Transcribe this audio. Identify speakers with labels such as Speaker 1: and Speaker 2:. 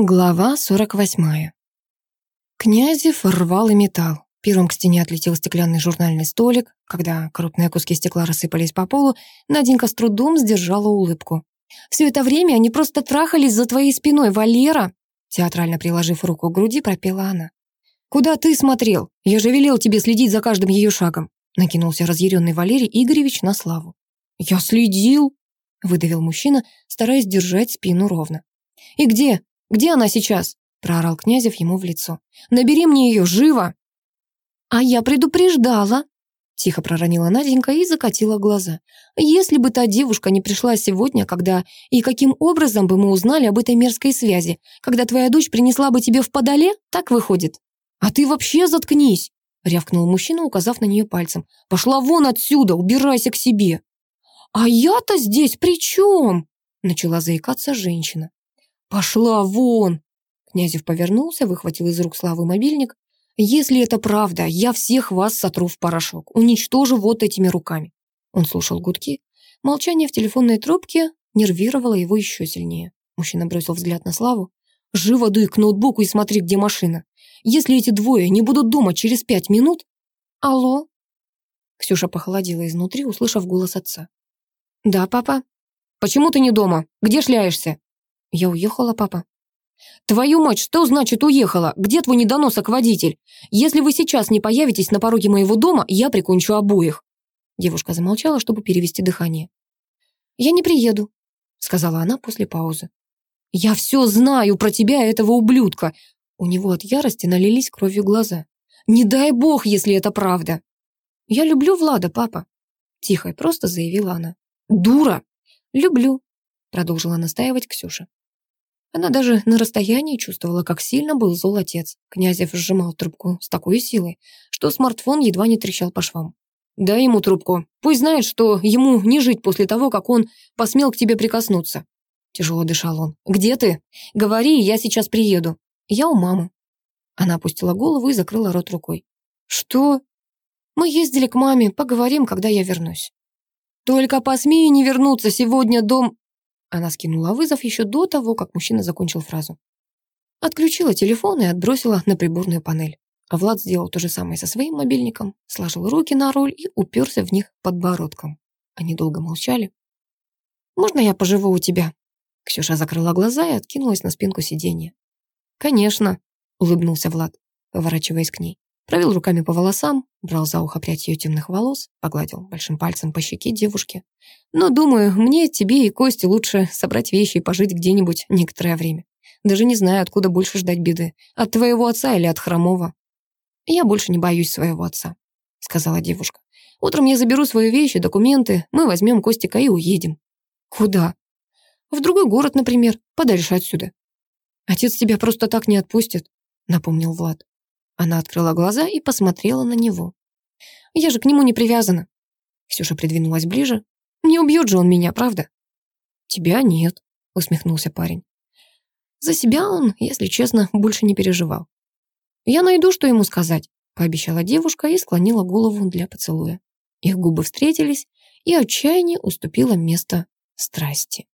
Speaker 1: Глава 48. Князев рвал и металл. Первым к стене отлетел стеклянный журнальный столик. Когда крупные куски стекла рассыпались по полу, Наденька с трудом сдержала улыбку. «Все это время они просто трахались за твоей спиной, Валера!» Театрально приложив руку к груди, пропела она. «Куда ты смотрел? Я же велел тебе следить за каждым ее шагом!» Накинулся разъяренный Валерий Игоревич на Славу. «Я следил!» — выдавил мужчина, стараясь держать спину ровно. «И где? Где она сейчас?» — проорал Князев ему в лицо. «Набери мне ее, живо!» «А я предупреждала!» — тихо проронила Наденька и закатила глаза. «Если бы та девушка не пришла сегодня, когда и каким образом бы мы узнали об этой мерзкой связи, когда твоя дочь принесла бы тебе в подоле, так выходит?» «А ты вообще заткнись!» — рявкнул мужчина, указав на нее пальцем. «Пошла вон отсюда, убирайся к себе!» «А я-то здесь при чем?» — начала заикаться женщина. «Пошла вон!» Князев повернулся, выхватил из рук Славы мобильник. «Если это правда, я всех вас сотру в порошок, уничтожу вот этими руками». Он слушал гудки. Молчание в телефонной трубке нервировало его еще сильнее. Мужчина бросил взгляд на Славу. «Живо дуй к ноутбуку и смотри, где машина. Если эти двое не будут дома через пять минут...» «Алло?» Ксюша похолодела изнутри, услышав голос отца. «Да, папа?» «Почему ты не дома? Где шляешься?» «Я уехала, папа». «Твою мать, что значит уехала? Где твой недоносок водитель? Если вы сейчас не появитесь на пороге моего дома, я прикончу обоих». Девушка замолчала, чтобы перевести дыхание. «Я не приеду», — сказала она после паузы. «Я все знаю про тебя, этого ублюдка!» У него от ярости налились кровью глаза. «Не дай бог, если это правда!» «Я люблю Влада, папа», — тихо и просто заявила она. «Дура!» «Люблю», — продолжила настаивать Ксюша. Она даже на расстоянии чувствовала, как сильно был зол отец. Князев сжимал трубку с такой силой, что смартфон едва не трещал по швам. «Дай ему трубку. Пусть знает, что ему не жить после того, как он посмел к тебе прикоснуться». Тяжело дышал он. «Где ты? Говори, я сейчас приеду. Я у мамы». Она опустила голову и закрыла рот рукой. «Что?» «Мы ездили к маме, поговорим, когда я вернусь». «Только посмей не вернуться сегодня дом...» Она скинула вызов еще до того, как мужчина закончил фразу. Отключила телефон и отбросила на приборную панель. А Влад сделал то же самое со своим мобильником, сложил руки на руль и уперся в них подбородком. Они долго молчали. «Можно я поживу у тебя?» Ксюша закрыла глаза и откинулась на спинку сиденья. «Конечно», — улыбнулся Влад, поворачиваясь к ней. Провел руками по волосам, брал за ухо прядь ее темных волос, погладил большим пальцем по щеке девушки. «Но, думаю, мне, тебе и Косте лучше собрать вещи и пожить где-нибудь некоторое время. Даже не знаю, откуда больше ждать беды. От твоего отца или от Хромова?» «Я больше не боюсь своего отца», — сказала девушка. «Утром я заберу свои вещи, документы, мы возьмем Костика и уедем». «Куда?» «В другой город, например, подальше отсюда». «Отец тебя просто так не отпустит», — напомнил Влад. Она открыла глаза и посмотрела на него. «Я же к нему не привязана». Ксюша придвинулась ближе. «Не убьет же он меня, правда?» «Тебя нет», — усмехнулся парень. За себя он, если честно, больше не переживал. «Я найду, что ему сказать», — пообещала девушка и склонила голову для поцелуя. Их губы встретились, и отчаяние уступило место страсти.